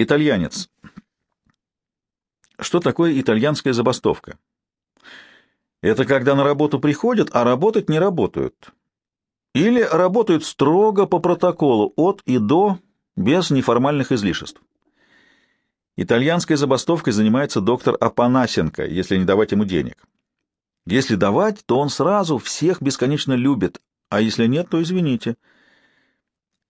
Итальянец. Что такое итальянская забастовка? Это когда на работу приходят, а работать не работают. Или работают строго по протоколу, от и до, без неформальных излишеств. Итальянской забастовкой занимается доктор Апанасенко, если не давать ему денег. Если давать, то он сразу всех бесконечно любит, а если нет, то извините.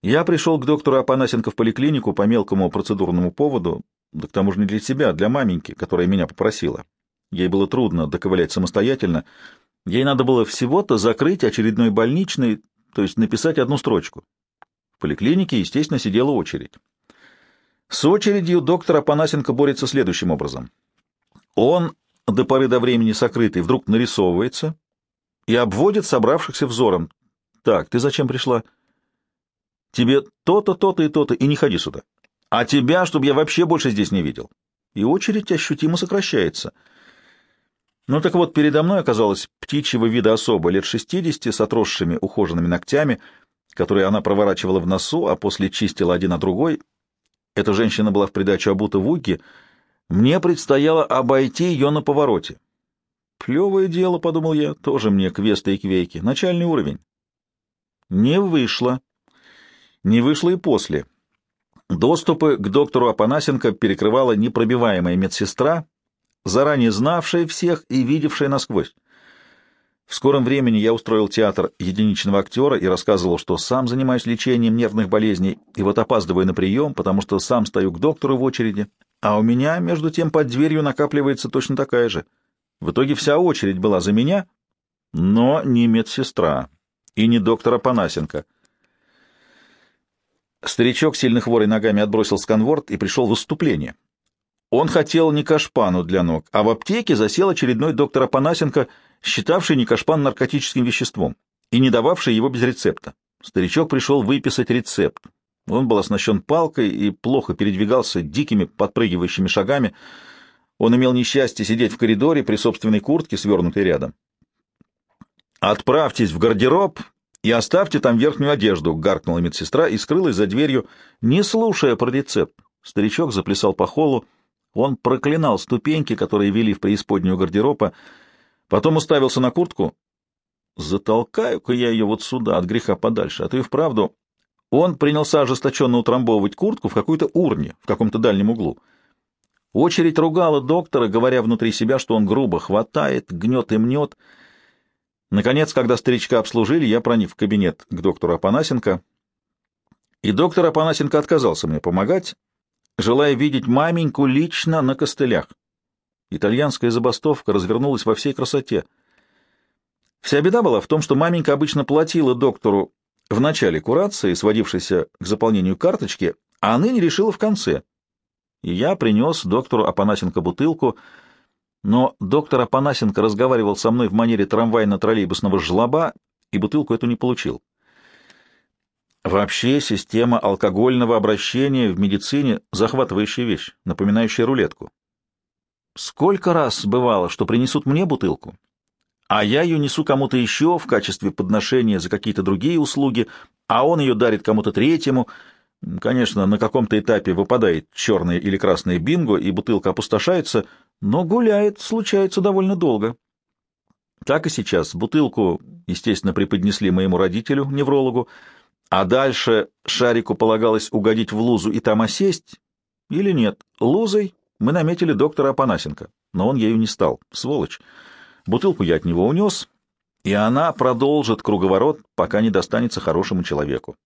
Я пришел к доктору Апанасенко в поликлинику по мелкому процедурному поводу, да к тому же не для себя, а для маменьки, которая меня попросила. Ей было трудно доковылять самостоятельно. Ей надо было всего-то закрыть очередной больничный, то есть написать одну строчку. В поликлинике, естественно, сидела очередь. С очередью доктор Апанасенко борется следующим образом. Он до поры до времени сокрытый вдруг нарисовывается и обводит собравшихся взором. «Так, ты зачем пришла?» «Тебе то-то, то-то и то-то, и не ходи сюда. А тебя, чтобы я вообще больше здесь не видел». И очередь ощутимо сокращается — ну так вот, передо мной оказалась птичьего вида особа лет шестидесяти с отросшими ухоженными ногтями, которые она проворачивала в носу, а после чистила один на другой. Эта женщина была в придачу обута в уги. Мне предстояло обойти ее на повороте. Плевое дело, — подумал я, — тоже мне квесты и квейки. Начальный уровень. Не вышло. Не вышло и после. Доступы к доктору Апанасенко перекрывала непробиваемая медсестра, заранее знавшая всех и видевшая насквозь. В скором времени я устроил театр единичного актера и рассказывал, что сам занимаюсь лечением нервных болезней и вот опаздываю на прием, потому что сам стою к доктору в очереди, а у меня, между тем, под дверью накапливается точно такая же. В итоге вся очередь была за меня, но не медсестра и не доктора Панасенко. Старичок, сильно хворый ногами, отбросил сканворд и пришел в выступление. Он хотел не кашпану для ног, а в аптеке засел очередной доктор Апанасенко, считавший не кашпан наркотическим веществом и не дававший его без рецепта. Старичок пришел выписать рецепт. Он был оснащен палкой и плохо передвигался дикими подпрыгивающими шагами. Он имел несчастье сидеть в коридоре при собственной куртке, свернутой рядом. «Отправьтесь в гардероб и оставьте там верхнюю одежду», — гаркнула медсестра и скрылась за дверью, не слушая про рецепт. Старичок заплясал по холлу, — он проклинал ступеньки, которые вели в преисподнюю гардероба, потом уставился на куртку. «Затолкаю-ка я ее вот сюда, от греха подальше, а то и вправду...» Он принялся ожесточенно утрамбовывать куртку в какой-то урне, в каком-то дальнем углу. Очередь ругала доктора, говоря внутри себя, что он грубо хватает, гнет и мнет. Наконец, когда старичка обслужили, я проник в кабинет к доктору Апанасенко, и доктор Апанасенко отказался мне помогать, желая видеть маменьку лично на костылях. Итальянская забастовка развернулась во всей красоте. Вся беда была в том, что маменька обычно платила доктору в начале курации, сводившейся к заполнению карточки, а ныне решила в конце. И я принес доктору Апанасенко бутылку, но доктор Апанасенко разговаривал со мной в манере трамвайно-троллейбусного жлоба, и бутылку эту не получил. Вообще система алкогольного обращения в медицине — захватывающая вещь, напоминающая рулетку. Сколько раз бывало, что принесут мне бутылку, а я ее несу кому-то еще в качестве подношения за какие-то другие услуги, а он ее дарит кому-то третьему. Конечно, на каком-то этапе выпадает черное или красное бинго, и бутылка опустошается, но гуляет, случается довольно долго. Так и сейчас. Бутылку, естественно, преподнесли моему родителю, неврологу, а дальше Шарику полагалось угодить в лузу и там осесть, или нет. Лузой мы наметили доктора Апанасенко, но он ею не стал. Сволочь. Бутылку я от него унес, и она продолжит круговорот, пока не достанется хорошему человеку.